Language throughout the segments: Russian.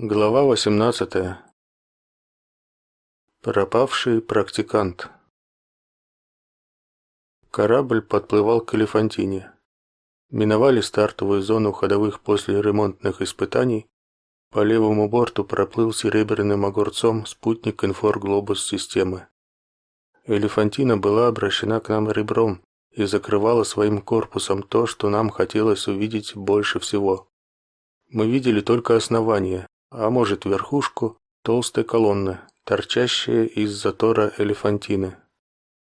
Глава 18. Пропавший практикант. Корабль подплывал к Элефантине. Миновали стартовую зону ходовых после ремонтных испытаний. По левому борту проплыл серебряным огурцом спутник Инфор-Глобус системы. Элефантина была обращена к нам ребром и закрывала своим корпусом то, что нам хотелось увидеть больше всего. Мы видели только основание, а может верхушку толстой колонны, торчащие из затора элефантины.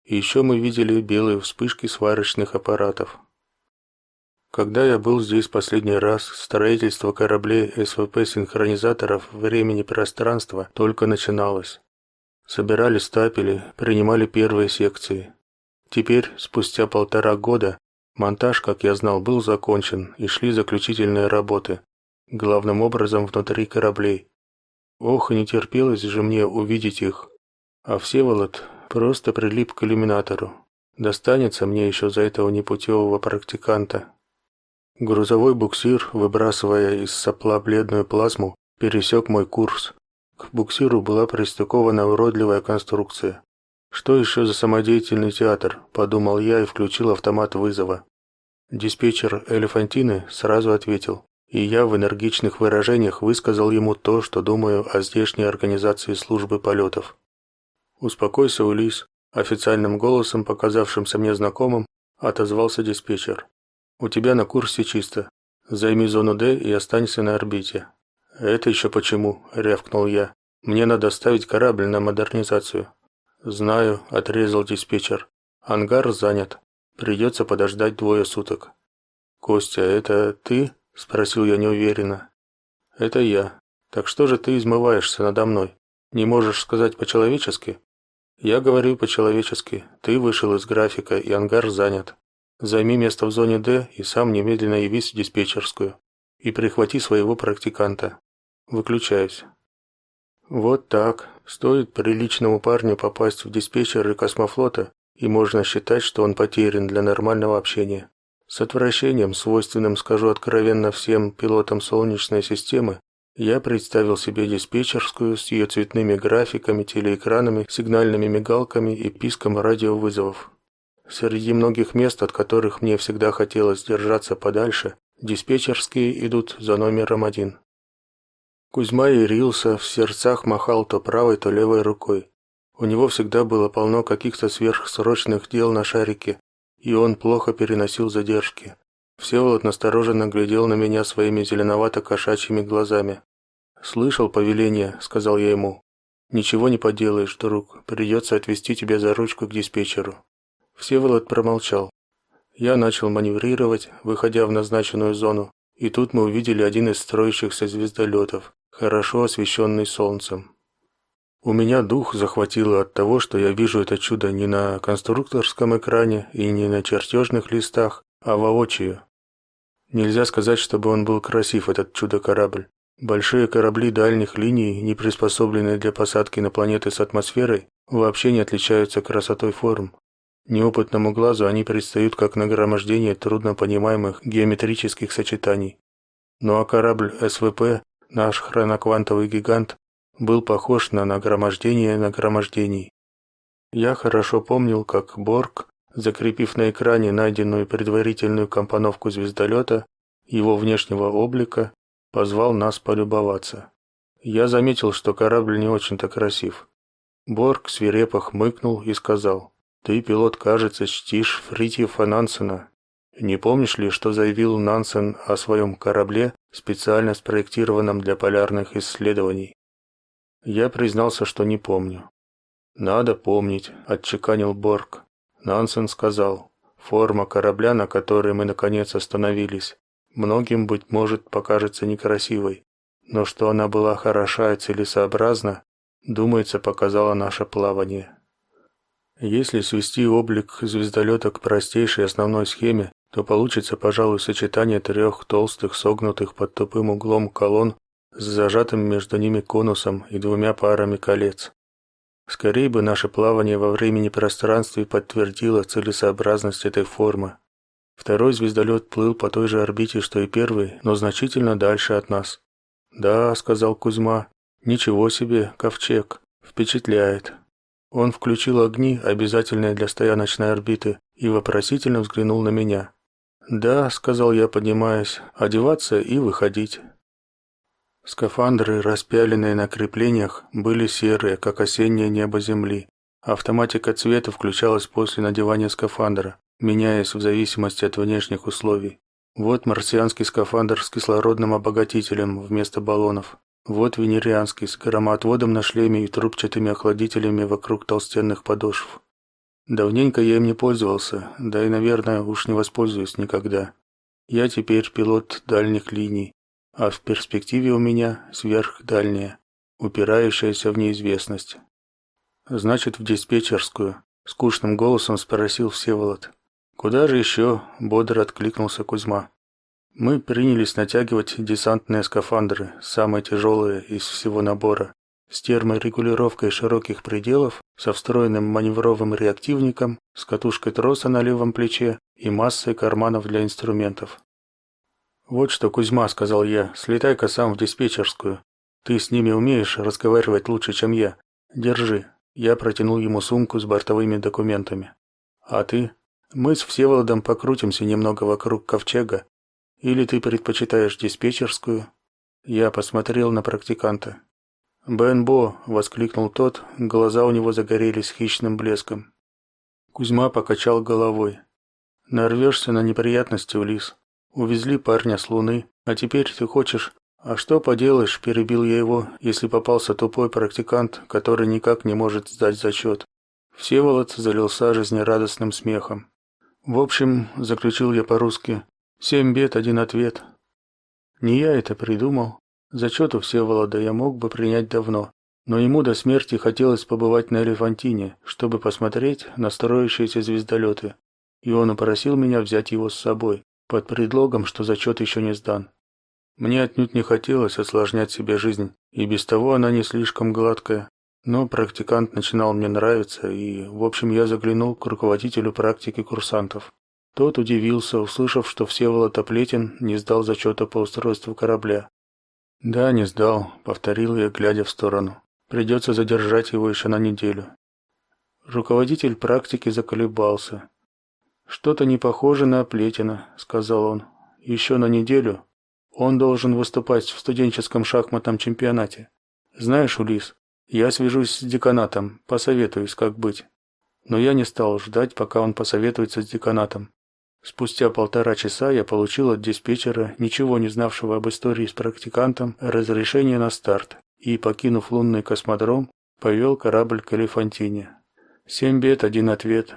И еще мы видели белые вспышки сварочных аппаратов. Когда я был здесь последний раз, строительство кораблей СВП-синхронизаторов времени-пространства только начиналось. Собирали стапели, принимали первые секции. Теперь, спустя полтора года, монтаж, как я знал, был закончен и шли заключительные работы, главным образом внутри кораблей. Ох, не терпелось же мне увидеть их. А Всеволод просто прилип к иллюминатору. Достанется мне еще за этого непутевого практиканта. Грузовой буксир, выбрасывая из сопла бледную плазму, пересек мой курс. К буксиру была пристыкована уродливая конструкция. Что еще за самодеятельный театр, подумал я и включил автомат вызова. Диспетчер Элефантины сразу ответил и я в энергичных выражениях высказал ему то, что думаю о здешней организации службы полетов. «Успокойся, Улис», – официальным голосом, показавшимся мне знакомым, отозвался диспетчер. «У тебя на курсе чисто. Займи зону D и останься на орбите». «Это еще почему?» – рявкнул я. «Мне надо ставить корабль на модернизацию». «Знаю», – отрезал диспетчер. «Ангар занят. Придется подождать двое суток». «Костя, это ты?» Спросил я неуверенно. Это я. Так что же ты измываешься надо мной? Не можешь сказать по-человечески? Я говорю по-человечески. Ты вышел из графика, и ангар занят. Займи место в зоне Д и сам немедленно явись в диспетчерскую и прихвати своего практиканта. Выключаюсь. Вот так. Стоит приличному парню попасть в диспетчеры космофлота, и можно считать, что он потерян для нормального общения. С отвращением, свойственным, скажу откровенно, всем пилотам Солнечной системы, я представил себе диспетчерскую с ее цветными графиками, телеэкранами, сигнальными мигалками и писком радиовызовов. Среди многих мест, от которых мне всегда хотелось держаться подальше, диспетчерские идут за номером один. Кузьма ярился, в сердцах махал то правой, то левой рукой. У него всегда было полно каких-то сверхсрочных дел на шарике, и он плохо переносил задержки. Всеволод настороженно глядел на меня своими зеленовато-кошачьими глазами. «Слышал повеление», — сказал я ему. «Ничего не поделаешь, друг. Придется отвезти тебя за ручку к диспетчеру». Всеволод промолчал. Я начал маневрировать, выходя в назначенную зону, и тут мы увидели один из строящихся звездолетов, хорошо освещенный солнцем. У меня дух захватило от того, что я вижу это чудо не на конструкторском экране и не на чертежных листах, а воочию. Нельзя сказать, чтобы он был красив, этот чудо-корабль. Большие корабли дальних линий, не приспособленные для посадки на планеты с атмосферой, вообще не отличаются красотой форм. Неопытному глазу они предстают как нагромождение труднопонимаемых геометрических сочетаний. Ну а корабль СВП, наш хроноквантовый гигант, был похож на нагромождение нагромождений. Я хорошо помнил, как Борг, закрепив на экране найденную предварительную компоновку звездолета, его внешнего облика, позвал нас полюбоваться. Я заметил, что корабль не очень-то красив. Борг свирепо хмыкнул и сказал: "Ты, пилот, кажется, чтишь Фритьефа Нансена. Не помнишь ли, что заявил Нансен о своем корабле, специально спроектированном для полярных исследований? Я признался, что не помню. Надо помнить, отчеканил Борг. Нансен сказал: "Форма корабля, на которой мы наконец остановились, многим быть может покажется некрасивой, но что она была хороша и целесообразна, думается, показало наше плавание. Если свести облик звездолета к простейшей основной схеме, то получится, пожалуй, сочетание трех толстых согнутых под тупым углом колонн с зажатым между ними конусом и двумя парами колец. Скорее бы наше плавание во времени и пространстве подтвердило целесообразность этой формы. Второй звездолет плыл по той же орбите, что и первый, но значительно дальше от нас. «Да», — сказал Кузьма, — «ничего себе, ковчег, впечатляет». Он включил огни, обязательные для стояночной орбиты, и вопросительно взглянул на меня. «Да», — сказал я, поднимаясь, — «одеваться и выходить». Скафандры, распяленные на креплениях, были серые, как осеннее небо Земли. Автоматика цвета включалась после надевания скафандра, меняясь в зависимости от внешних условий. Вот марсианский скафандр с кислородным обогатителем вместо баллонов. Вот венерианский с громоотводом на шлеме и трубчатыми охладителями вокруг толстенных подошв. Давненько я им не пользовался, да и, наверное, уж не воспользуюсь никогда. Я теперь пилот дальних линий, а в перспективе у меня сверхдальняя, упирающаяся в неизвестность. Значит, в диспетчерскую, скучным голосом спросил Всеволод. Куда же еще?» – бодро откликнулся Кузьма. Мы принялись натягивать десантные скафандры, самые тяжелые из всего набора, с терморегулировкой широких пределов, со встроенным маневровым реактивником, с катушкой троса на левом плече и массой карманов для инструментов. «Вот что, Кузьма», — сказал я, — «слетай-ка сам в диспетчерскую. Ты с ними умеешь разговаривать лучше, чем я. Держи». Я протянул ему сумку с бортовыми документами. «А ты?» «Мы с Всеволодом покрутимся немного вокруг ковчега. Или ты предпочитаешь диспетчерскую?» Я посмотрел на практиканта. «Бенбо!» — воскликнул тот, глаза у него загорелись хищным блеском. Кузьма покачал головой. «Нарвешься на неприятности, Улис. Увезли парня с Луны, а теперь ты хочешь... А что поделаешь, перебил я его, если попался тупой практикант, который никак не может сдать зачет. Всеволод залился жизнерадостным смехом. В общем, заключил я по-русски, семь бед, один ответ. Не я это придумал. Зачет у Всеволода я мог бы принять давно, но ему до смерти хотелось побывать на Элефантине, чтобы посмотреть на строящиеся звездолеты, и он упросил меня взять его с собой под предлогом, что зачет еще не сдан. Мне отнюдь не хотелось осложнять себе жизнь, и без того она не слишком гладкая. Но практикант начинал мне нравиться, и, в общем, я заглянул к руководителю практики курсантов. Тот удивился, услышав, что Всеволод Оплетин не сдал зачета по устройству корабля. «Да, не сдал», — повторил я, глядя в сторону. «Придется задержать его еще на неделю». Руководитель практики заколебался. Что-то не похоже на Оплетина, сказал он. Еще на неделю он должен выступать в студенческом шахматном чемпионате. Знаешь, Улис, я свяжусь с деканатом, посоветуюсь, как быть. Но я не стал ждать, пока он посоветуется с деканатом. Спустя полтора часа я получил от диспетчера, ничего не знавшего об истории с практикантом, разрешение на старт и, покинув лунный космодром, повел корабль к Элефантине. Семь бед, один ответ.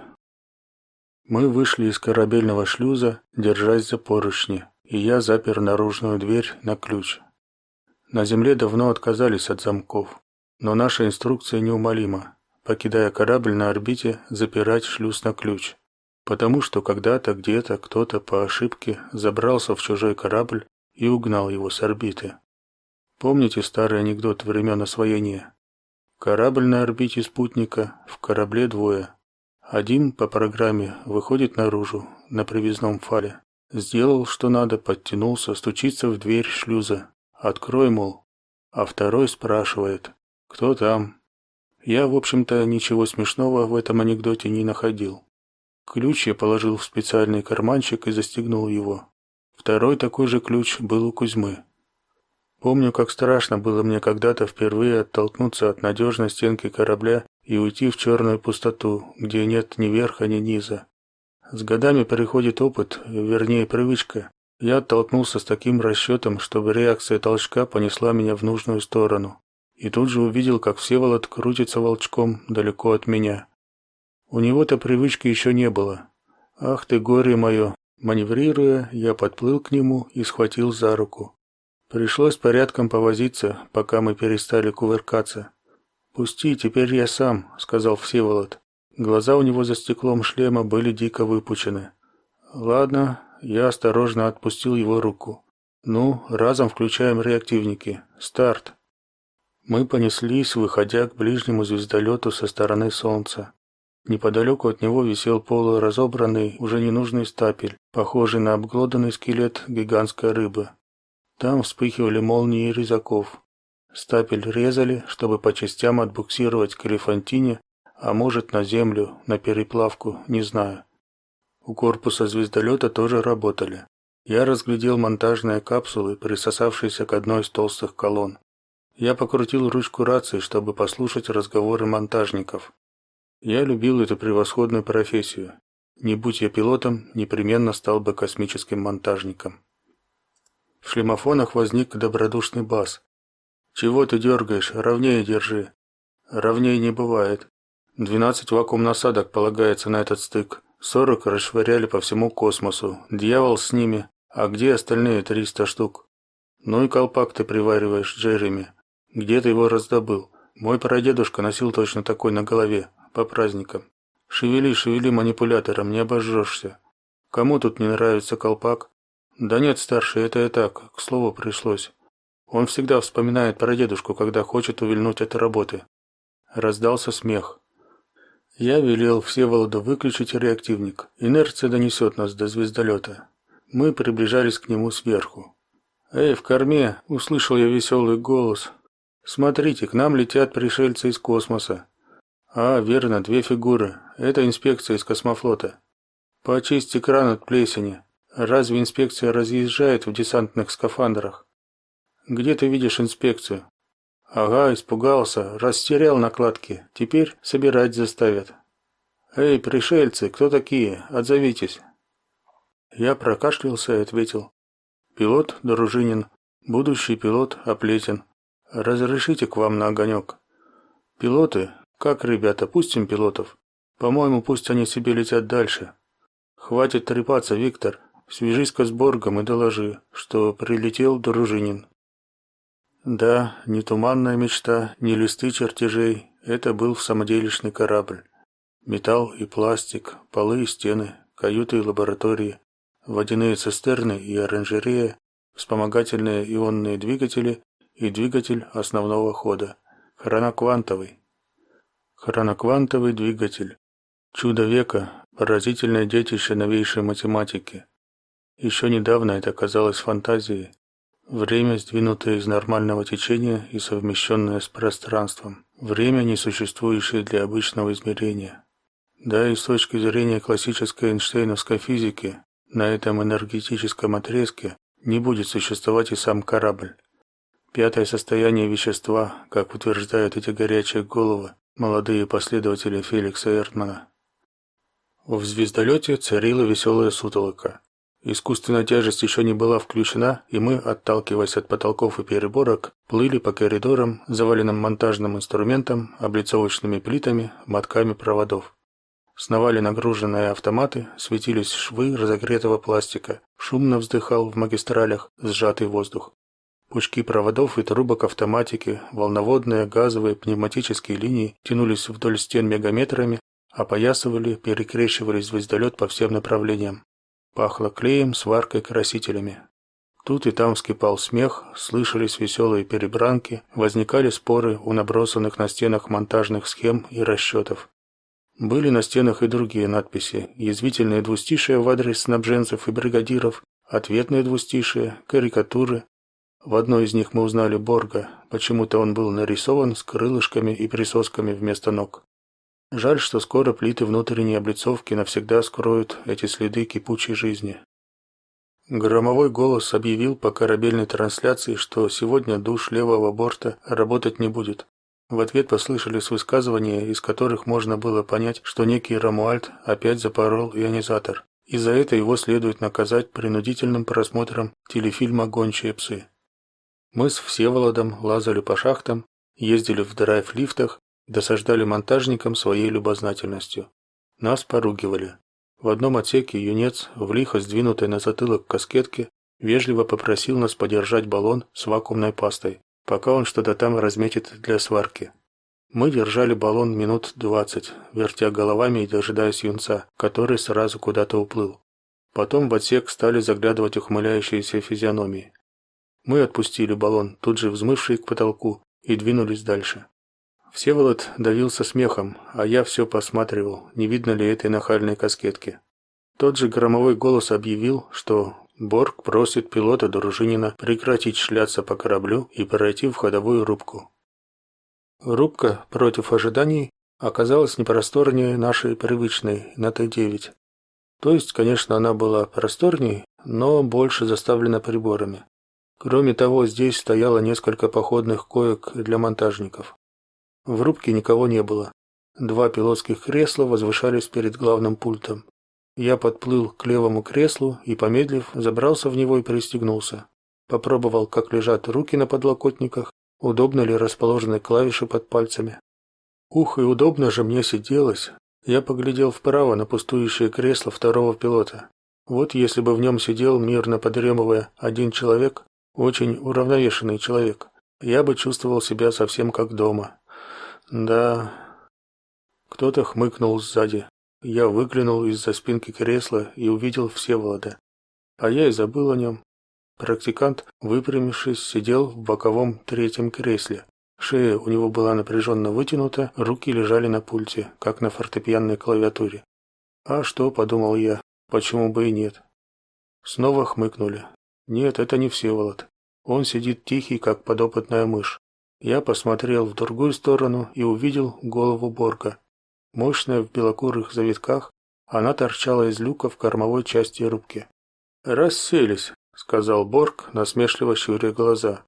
Мы вышли из корабельного шлюза, держась за поручни, и я запер наружную дверь на ключ. На земле давно отказались от замков, но наша инструкция неумолима. Покидая корабль на орбите, запирать шлюз на ключ, потому что когда-то где-то кто-то по ошибке забрался в чужой корабль и угнал его с орбиты. Помните старый анекдот времен освоения? Корабль на орбите спутника, в корабле двое. Один по программе выходит наружу на привязном фале. Сделал, что надо, подтянулся, стучится в дверь шлюза. Открой, мол. А второй спрашивает: "Кто там?" Я, в общем-то, ничего смешного в этом анекдоте не находил. Ключ я положил в специальный карманчик и застегнул его. Второй такой же ключ был у Кузьмы. Помню, как страшно было мне когда-то впервые оттолкнуться от надежной стенки корабля и уйти в черную пустоту, где нет ни верха, ни низа. С годами приходит опыт, вернее привычка. Я оттолкнулся с таким расчетом, чтобы реакция толчка понесла меня в нужную сторону. И тут же увидел, как Всеволод крутится волчком далеко от меня. У него-то привычки еще не было. Ах ты горе мое! Маневрируя, я подплыл к нему и схватил за руку. Пришлось порядком повозиться, пока мы перестали кувыркаться. «Пусти, теперь я сам», — сказал Всеволод. Глаза у него за стеклом шлема были дико выпучены. «Ладно», — я осторожно отпустил его руку. «Ну, разом включаем реактивники. Старт». Мы понеслись, выходя к ближнему звездолету со стороны Солнца. Неподалеку от него висел полуразобранный, уже ненужный стапель, похожий на обглоданный скелет гигантской рыбы. Там вспыхивали молнии резаков. Стапель резали, чтобы по частям отбуксировать к Элефантине, а может на землю, на переплавку, не знаю. У корпуса звездолета тоже работали. Я разглядел монтажные капсулы, присосавшиеся к одной из толстых колонн. Я покрутил ручку рации, чтобы послушать разговоры монтажников. Я любил эту превосходную профессию. Не будь я пилотом, непременно стал бы космическим монтажником. В шлемофонах возник добродушный бас. Чего ты дергаешь? Ровнее держи. Ровнее не бывает. Двенадцать вакуум-насадок полагается на этот стык. Сорок расшвыряли по всему космосу. Дьявол с ними. А где остальные триста штук? Ну и колпак ты привариваешь, Джереми. Где ты его раздобыл? Мой прадедушка носил точно такой на голове, по праздникам. Шевели, шевели манипулятором, не обожжешься. Кому тут не нравится колпак? Да нет, старший, это я так, к слову пришлось. Он всегда вспоминает про дедушку, когда хочет увильнуть от работы. Раздался смех. Я велел Всеволоду выключить реактивник. Инерция донесет нас до звездолета. Мы приближались к нему сверху. «Эй, в корме!» – услышал я веселый голос. «Смотрите, к нам летят пришельцы из космоса». «А, верно, две фигуры. Это инспекция из космофлота. Почисти кран от плесени. Разве инспекция разъезжает в десантных скафандрах?» «Где ты видишь инспекцию?» «Ага, испугался, растерял накладки. Теперь собирать заставят». «Эй, пришельцы, кто такие? Отзовитесь». Я прокашлялся и ответил. Пилот Дружинин, будущий пилот Оплетин. Разрешите к вам на огонек?» Пилоты? Как, ребята, пустим пилотов? По-моему, пусть они себе летят дальше. Хватит трепаться, Виктор. Свяжись-ка с Боргом и доложи, что прилетел Дружинин. Да, не туманная мечта, не листы чертежей, это был самоделишный корабль. Металл и пластик, полы и стены, каюты и лаборатории, водяные цистерны и оранжерея, вспомогательные ионные двигатели и двигатель основного хода, хроноквантовый. Хроноквантовый двигатель. Чудо века, поразительное детище новейшей математики. Еще недавно это казалось фантазией. Время, сдвинутое из нормального течения и совмещенное с пространством. Время, не существующее для обычного измерения. Да и с точки зрения классической эйнштейновской физики, на этом энергетическом отрезке не будет существовать и сам корабль. Пятое состояние вещества, как утверждают эти горячие головы, молодые последователи Феликса Эртмана. В звездолете царила веселая сутолока. Искусственная тяжесть еще не была включена, и мы, отталкиваясь от потолков и переборок, плыли по коридорам, заваленным монтажным инструментом, облицовочными плитами, мотками проводов. Сновали нагруженные автоматы, светились швы разогретого пластика, шумно вздыхал в магистралях сжатый воздух. Пучки проводов и трубок автоматики, волноводные, газовые, пневматические линии тянулись вдоль стен мегаметрами, опоясывали, перекрещивались звездолет по всем направлениям. Пахло клеем, сваркой, красителями. Тут и там вскипал смех, слышались веселые перебранки, возникали споры у набросанных на стенах монтажных схем и расчетов. Были на стенах и другие надписи: язвительные двустишия в адрес снабженцев и бригадиров, ответные двустишия, карикатуры. В одной из них мы узнали Борга. Почему-то он был нарисован с крылышками и присосками вместо ног. Жаль, что скоро плиты внутренней облицовки навсегда скроют эти следы кипучей жизни. Громовой голос объявил по корабельной трансляции, что сегодня душ левого борта работать не будет. В ответ послышались высказывания, из которых можно было понять, что некий Рамуальд опять запорол ионизатор, и за это его следует наказать принудительным просмотром телефильма «Гончие псы». Мы с Всеволодом лазали по шахтам, ездили в драйв-лифтах, досаждали монтажникам своей любознательностью. Нас поругивали. В одном отсеке юнец, в лихо сдвинутой на затылок каскетке, вежливо попросил нас подержать баллон с вакуумной пастой пока он что-то там разметит для сварки. Мы держали баллон минут двадцать, вертя головами и дожидаясь юнца, который сразу куда-то уплыл. Потом в отсек стали заглядывать ухмыляющиеся физиономии. Мы отпустили баллон, тут же взмывший к потолку, и двинулись дальше. Всеволод давился смехом, а я все посматривал, не видно ли этой нахальной каскетки. Тот же громовой голос объявил, что Борг просит пилота Дружинина прекратить шляться по кораблю и пройти в ходовую рубку. Рубка против ожиданий оказалась не просторнее нашей привычной на Т-9. То есть, конечно, она была просторнее, но больше заставлена приборами. Кроме того, здесь стояло несколько походных коек для монтажников. В рубке никого не было. Два пилотских кресла возвышались перед главным пультом. Я подплыл к левому креслу и, помедлив, забрался в него и пристегнулся. Попробовал, как лежат руки на подлокотниках, удобно ли расположены клавиши под пальцами. Ух, и удобно же мне сиделось. Я поглядел вправо на пустующее кресло второго пилота. Вот если бы в нем сидел, мирно подремывая, один человек, очень уравновешенный человек, я бы чувствовал себя совсем как дома. Да. Кто-то хмыкнул сзади. Я выглянул из-за спинки кресла и увидел Всеволода. А я и забыл о нем. Практикант, выпрямившись, сидел в боковом третьем кресле. Шея у него была напряженно вытянута, руки лежали на пульте, как на фортепианной клавиатуре. А что, подумал я, почему бы и нет? Снова хмыкнули. Нет, это не Всеволод. Он сидит тихий, как подопытная мышь. Я посмотрел в другую сторону и увидел голову Борга. Мощная в белокурых завитках, она торчала из люка в кормовой части рубки. «Расселись», — сказал Борг, насмешливо щуря глаза.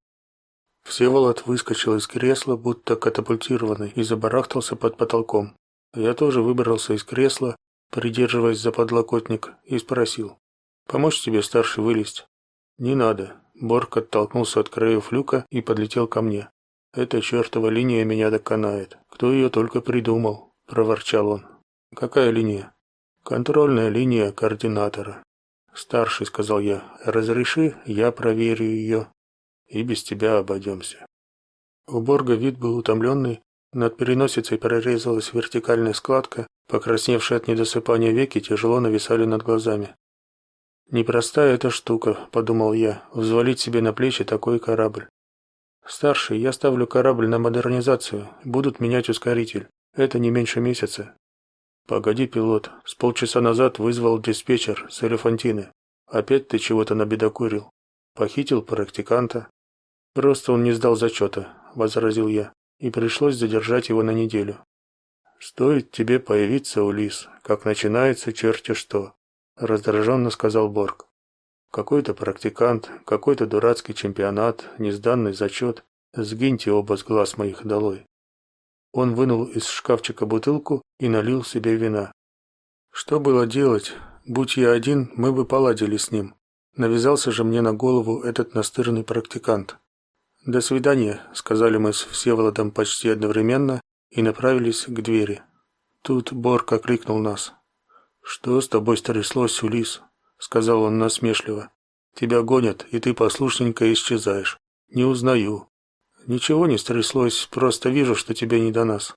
Всеволод выскочил из кресла, будто катапультированный, и забарахтался под потолком. Я тоже выбрался из кресла, придерживаясь за подлокотник, и спросил. «Помочь тебе, старший, вылезть?» «Не надо». Борг оттолкнулся от краев люка и подлетел ко мне. Эта чертова линия меня доконает. Кто ее только придумал, проворчал он. Какая линия? Контрольная линия координатора. Старший, сказал я, разреши, я проверю ее. И без тебя обойдемся. У Борга вид был утомленный, над переносицей прорезалась вертикальная складка, покрасневшие от недосыпания веки тяжело нависали над глазами. Непростая эта штука, подумал я, взвалить себе на плечи такой корабль. Старший, я ставлю корабль на модернизацию. Будут менять ускоритель. Это не меньше месяца. Погоди, пилот. С полчаса назад вызвал диспетчер с Элефантины. Опять ты чего-то набедокурил. Похитил практиканта. Просто он не сдал зачета, возразил я, и пришлось задержать его на неделю. Стоит тебе появиться, Улис, как начинается черти что, раздраженно сказал Борг. Какой-то практикант, какой-то дурацкий чемпионат, несданный зачет. Сгиньте оба с глаз моих долой. Он вынул из шкафчика бутылку и налил себе вина. Что было делать? Будь я один, мы бы поладили с ним. Навязался же мне на голову этот настырный практикант. До свидания, сказали мы с Всеволодом почти одновременно и направились к двери. Тут Борка крикнул нас. Что с тобой стряслось, Улис? Сказал он насмешливо. Тебя гонят, и ты послушненько исчезаешь. Не узнаю. Ничего не стряслось, просто вижу, что тебе не до нас.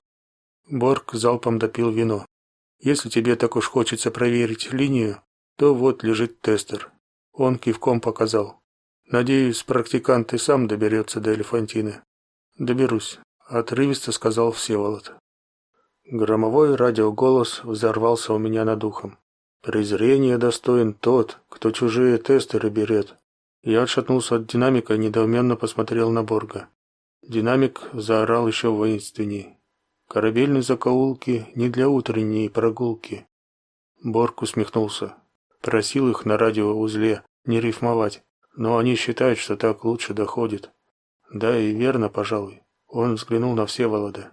Борг залпом допил вино. Если тебе так уж хочется проверить линию, то вот лежит тестер. Он кивком показал. Надеюсь, практикант и сам доберется до Элефантины. Доберусь, отрывисто сказал Всеволод. Громовой радиоголос взорвался у меня над ухом. Презрение достоин тот, кто чужие тестеры берет. Я отшатнулся от динамика и недоуменно посмотрел на Борга. Динамик заорал еще воинственней. Корабельные закоулки не для утренней прогулки. Борг усмехнулся. Просил их на радиоузле не рифмовать, но они считают, что так лучше доходит. Да и верно, пожалуй. Он взглянул на Всеволода.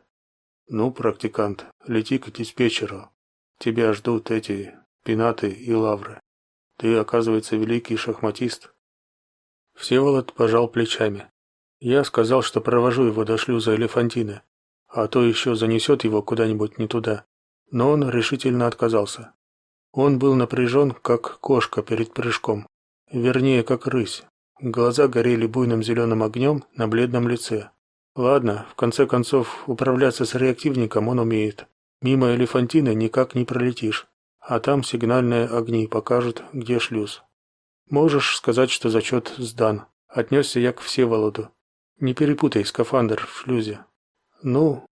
Ну, практикант, лети к диспетчеру. Тебя ждут эти пенаты и лавры. Ты, оказывается, великий шахматист. Всеволод пожал плечами. Я сказал, что провожу его до шлюза Элефантины, а то еще занесет его куда-нибудь не туда. Но он решительно отказался. Он был напряжен, как кошка перед прыжком, вернее, как рысь. Глаза горели буйным зеленым огнем на бледном лице. Ладно, в конце концов, управляться с реактивником он умеет. Мимо Элефантины никак не пролетишь а там сигнальные огни покажут, где шлюз. Можешь сказать, что зачет сдан. Отнесся я к Всеволоду. Не перепутай скафандр в шлюзе. Ну,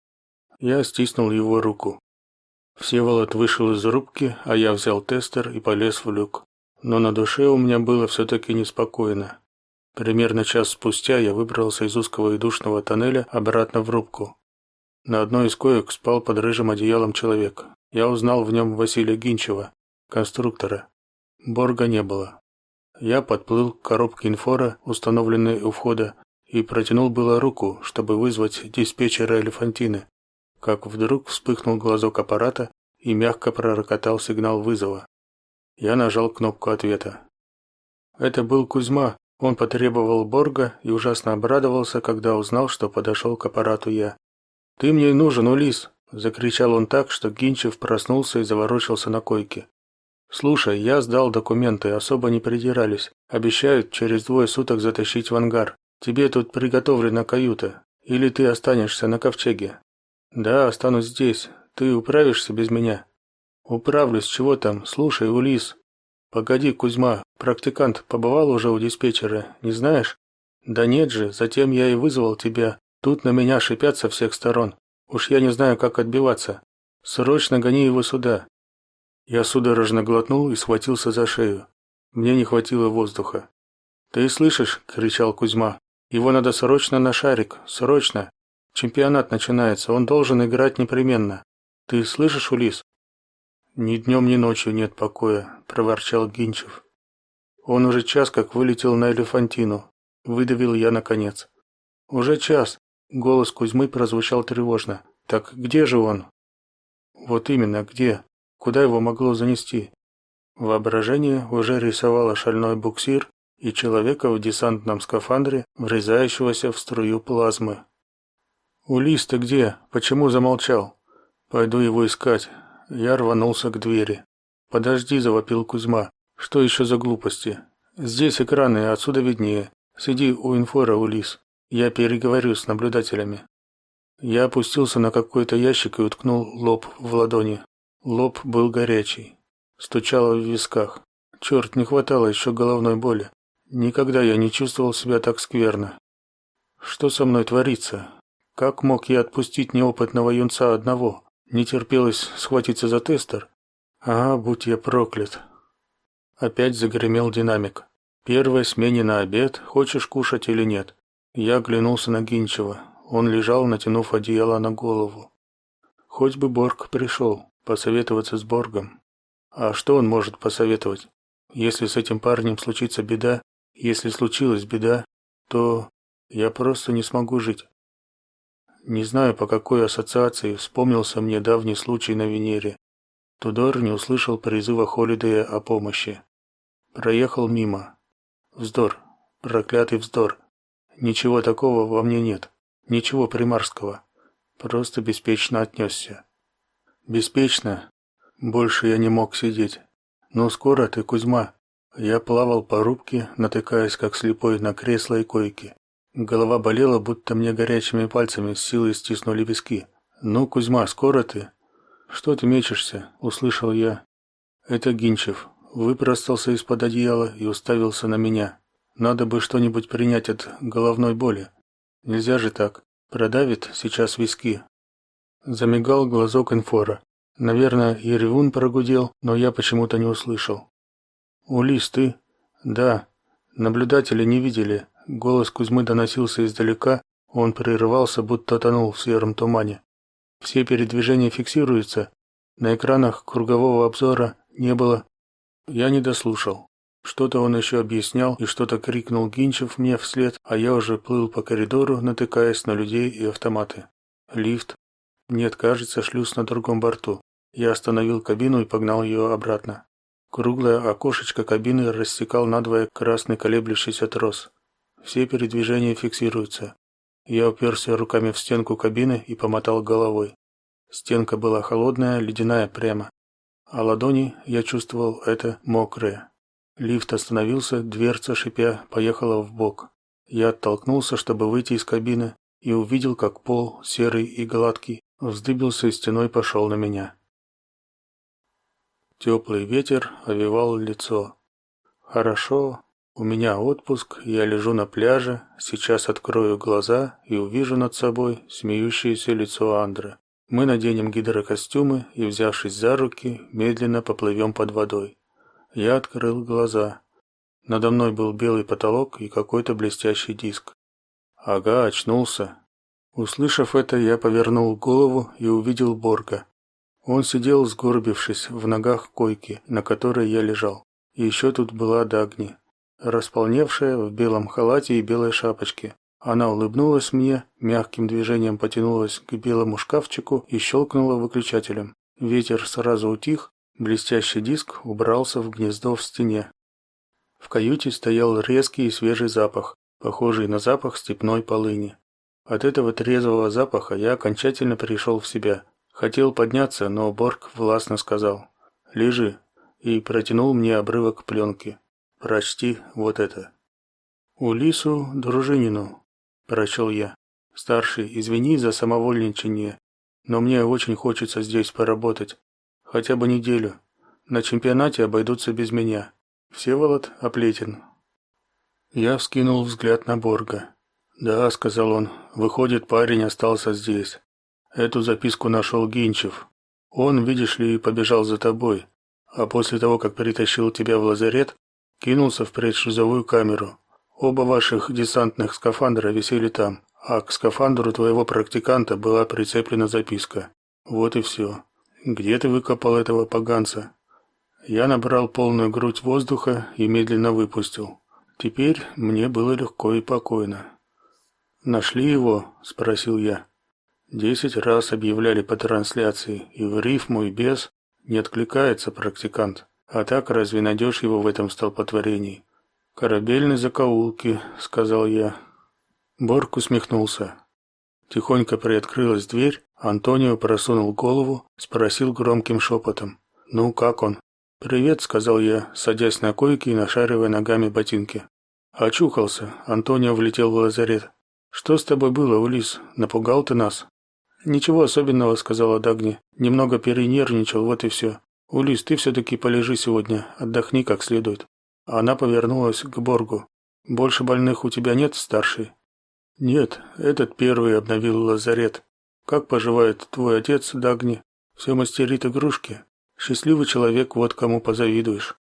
я стиснул его руку. Всеволод вышел из рубки, а я взял тестер и полез в люк. но на душе у меня было все-таки неспокойно. Примерно час спустя я выбрался из узкого и душного тоннеля обратно в рубку. На одной из коек спал под рыжим одеялом человек. Я узнал в нем Василия Гинчева, конструктора. Борга не было. Я подплыл к коробке инфора, установленной у входа, и протянул было руку, чтобы вызвать диспетчера Элефантины, как вдруг вспыхнул глазок аппарата и мягко пророкотал сигнал вызова. Я нажал кнопку ответа. Это был Кузьма. Он потребовал Борга и ужасно обрадовался, когда узнал, что подошел к аппарату я. «Ты мне нужен, Улис!» – закричал он так, что Гинчев проснулся и заворочился на койке. «Слушай, я сдал документы, особо не придирались. Обещают через двое суток затащить в ангар. Тебе тут приготовлена каюта. Или ты останешься на ковчеге?» «Да, останусь здесь. Ты управишься без меня?» Управлюсь, чего там? Слушай, Улис. Погоди, Кузьма, практикант побывал уже у диспетчера, не знаешь? Да нет же, затем я и вызвал тебя. Тут на меня шипят со всех сторон. Уж я не знаю, как отбиваться. Срочно гони его сюда. Я судорожно глотнул и схватился за шею. Мне не хватило воздуха. Ты слышишь, кричал Кузьма. Его надо срочно на шарик, срочно. Чемпионат начинается, он должен играть непременно. Ты слышишь, Улис? Ни днем, ни ночью нет покоя, проворчал Гинчев. Он уже час как вылетел на Элефантину, выдавил я наконец. Уже час. Голос Кузьмы прозвучал тревожно. Так где же он? Вот именно, где? Куда его могло занести? Воображение уже рисовало шальной буксир и человека в десантном скафандре, врезающегося в струю плазмы. Улис, ты где? Почему замолчал? Пойду его искать. Я рванулся к двери. «Подожди», – завопил Кузьма. «Что еще за глупости? Здесь экраны, отсюда виднее. Сиди у инфора, Улис. Я переговорю с наблюдателями». Я опустился на какой-то ящик и уткнул лоб в ладони. Лоб был горячий. Стучало в висках. Черт, не хватало еще головной боли. Никогда я не чувствовал себя так скверно. Что со мной творится? Как мог я отпустить неопытного юнца одного? Не терпелось схватиться за тестер. А, будь я проклят. Опять загремел динамик. Первая смене на обед, хочешь кушать или нет? Я оглянулся на Гинчева. Он лежал, натянув одеяло на голову. Хоть бы Борг пришел, посоветоваться с Боргом. А что он может посоветовать? Если с этим парнем случится беда, если случилась беда, то я просто не смогу жить. Не знаю, по какой ассоциации вспомнился мне давний случай на Венере. Тудор не услышал призыва Холидея о помощи. Проехал мимо. Вздор. Проклятый вздор. Ничего такого во мне нет. Ничего примарского. Просто беспечно отнесся. Беспечно. Больше я не мог сидеть. Но скоро ты, Кузьма. Я плавал по рубке, натыкаясь как слепой на кресло и койки. Голова болела, будто мне горячими пальцами с силой стиснули виски. «Ну, Кузьма, скоро ты?» «Что ты мечешься?» – услышал я. «Это Гинчев». Выпростался из-под одеяла и уставился на меня. «Надо бы что-нибудь принять от головной боли. Нельзя же так. Продавит сейчас виски». Замигал глазок инфора. Наверное, и прогудел, но я почему-то не услышал. «Улис, ты?» «Да. Наблюдатели не видели. Голос Кузьмы доносился издалека, он прерывался, будто тонул в сером тумане. Все передвижения фиксируются. На экранах кругового обзора не было. Я не дослушал. Что-то он еще объяснял и что-то крикнул Гинчев мне вслед, а я уже плыл по коридору, натыкаясь на людей и автоматы. Лифт. Нет, кажется, шлюз на другом борту. Я остановил кабину и погнал ее обратно. Круглое окошечко кабины рассекал надвое красный колеблющийся трос. Все передвижения фиксируются. Я уперся руками в стенку кабины и помотал головой. Стенка была холодная, ледяная прямо, а ладони, я чувствовал, это мокрые. Лифт остановился, дверца шипя поехала в бок. Я оттолкнулся, чтобы выйти из кабины, и увидел, как пол, серый и гладкий, вздыбился и стеной пошел на меня. Теплый ветер овевал лицо. Хорошо, у меня отпуск, я лежу на пляже, сейчас открою глаза и увижу над собой смеющееся лицо Андры. Мы наденем гидрокостюмы и, взявшись за руки, медленно поплывем под водой. Я открыл глаза. Надо мной был белый потолок и какой-то блестящий диск. Ага, очнулся. Услышав это, я повернул голову и увидел Борга. Он сидел, сгорбившись в ногах койки, на которой я лежал. И еще тут была Дагни, располневшая в белом халате и белой шапочке. Она улыбнулась мне, мягким движением потянулась к белому шкафчику и щелкнула выключателем. Ветер сразу утих, блестящий диск убрался в гнездо в стене. В каюте стоял резкий и свежий запах, похожий на запах степной полыни. От этого трезвого запаха я окончательно пришел в себя. Хотел подняться, но Борг властно сказал: "Лежи" и протянул мне обрывок пленки. "Прочти вот это". Улису Дружинину, прочел я. Старший, извини за самовольничание, но мне очень хочется здесь поработать, хотя бы неделю. На чемпионате обойдутся без меня. Всеволод Оплетин. Я вскинул взгляд на Борга. "Да", сказал он. "Выходит, парень остался здесь. Эту записку нашел Гинчев. Он, видишь ли, побежал за тобой, а после того, как перетащил тебя в лазарет, кинулся в предшизовую камеру. Оба ваших десантных скафандра висели там, а к скафандру твоего практиканта была прицеплена записка. Вот и все. Где ты выкопал этого поганца? Я набрал полную грудь воздуха и медленно выпустил. Теперь мне было легко и покойно. Нашли его, спросил я. Десять раз объявляли по трансляции, и в рифму и без не откликается практикант. А так разве найдешь его в этом столпотворении? Корабельные закоулки, сказал я. Борг усмехнулся. Тихонько приоткрылась дверь, Антонио просунул голову, спросил громким шепотом. «Ну, как он?» «Привет», — сказал я, садясь на койке и нашаривая ногами ботинки. Очухался. Антонио влетел в лазарет. «Что с тобой было, Улис? Напугал ты нас?» «Ничего особенного», — сказала Дагни. «Немного перенервничал, вот и все. Улис, ты все-таки полежи сегодня, отдохни как следует». Она повернулась к Боргу. «Больше больных у тебя нет, старший?» «Нет, этот первый обновил лазарет. Как поживает твой отец, Дагни? Все мастерит игрушки?» Счастливый человек, вот кому позавидуешь.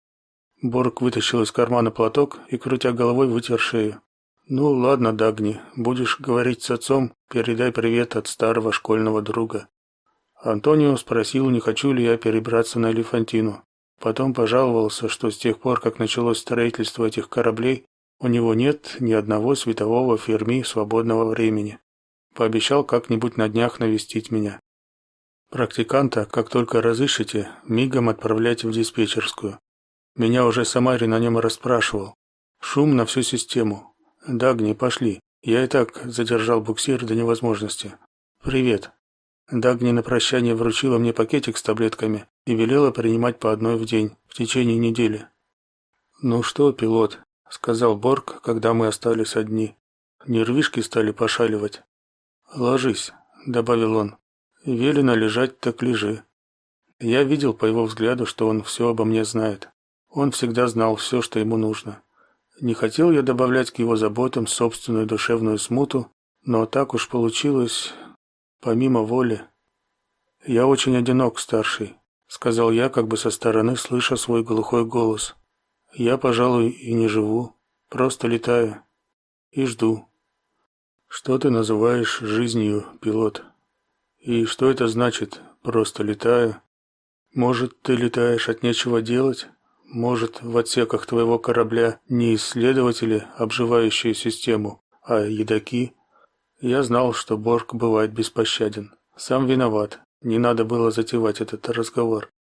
Борг вытащил из кармана платок и, крутя головой, вытер шею. Ну ладно, Дагни, будешь говорить с отцом, передай привет от старого школьного друга. Антонио спросил, не хочу ли я перебраться на Элефантину. Потом пожаловался, что с тех пор, как началось строительство этих кораблей, у него нет ни одного светового ферми свободного времени. Пообещал как-нибудь на днях навестить меня. Практиканта, как только разыщете, мигом отправляйте в диспетчерскую. Меня уже Самарин на нем расспрашивал. Шум на всю систему. Дагни, пошли. Я и так задержал буксир до невозможности. Привет. Дагни на прощание вручила мне пакетик с таблетками и велела принимать по одной в день в течение недели. Ну что, пилот, сказал Борг, когда мы остались одни. Нервишки стали пошаливать. Ложись, добавил он. Велено лежать, так лежи. Я видел по его взгляду, что он все обо мне знает. Он всегда знал все, что ему нужно. Не хотел я добавлять к его заботам собственную душевную смуту, но так уж получилось, помимо воли. Я очень одинок, старший, сказал я, как бы со стороны слыша свой глухой голос. Я, пожалуй, и не живу, просто летаю и жду. Что ты называешь жизнью, пилот? И что это значит? Просто летаю. Может, ты летаешь от нечего делать? Может, в отсеках твоего корабля не исследователи, обживающие систему, а едаки? Я знал, что Борг бывает беспощаден. Сам виноват. Не надо было затевать этот разговор.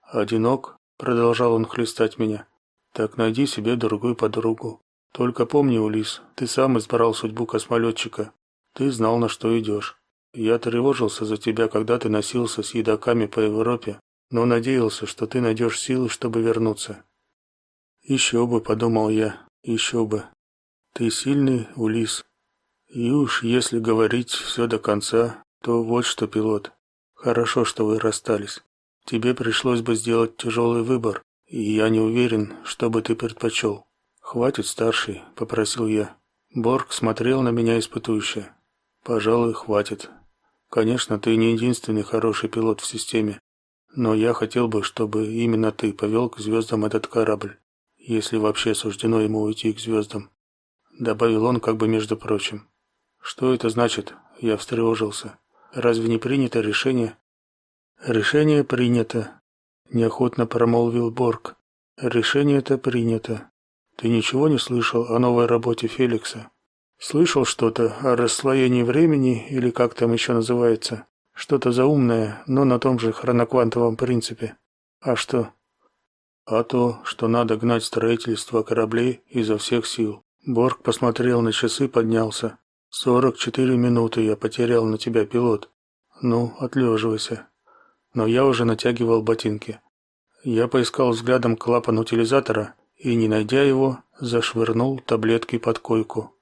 Одинок, продолжал он хлестать меня. Так найди себе другую подругу. Только помни, Улис, ты сам избрал судьбу космолетчика. Ты знал, на что идешь. Я тревожился за тебя, когда ты носился с едоками по Европе, но надеялся, что ты найдешь силы, чтобы вернуться. Еще бы, подумал я, еще бы. Ты сильный, Улис. И уж если говорить все до конца, то вот что, пилот. Хорошо, что вы расстались. Тебе пришлось бы сделать тяжелый выбор, и я не уверен, что бы ты предпочел. Хватит, старший, попросил я. Борг смотрел на меня испытующе. Пожалуй, хватит. Конечно, ты не единственный хороший пилот в системе, Но я хотел бы, чтобы именно ты повел к звездам этот корабль, если вообще суждено ему уйти к звездам. Добавил он как бы между прочим. Что это значит? Я встревожился. Разве не принято решение? Решение принято, неохотно промолвил Борг. Решение-то принято. Ты ничего не слышал о новой работе Феликса? Слышал что-то о расслоении времени или как там еще называется? Что-то заумное, но на том же хроноквантовом принципе. А что? А то, что надо гнать строительство кораблей изо всех сил. Борг посмотрел на часы, поднялся. «Сорок четыре минуты я потерял на тебя, пилот. Ну, отлеживайся». Но я уже натягивал ботинки. Я поискал взглядом клапан утилизатора и, не найдя его, зашвырнул таблетки под койку.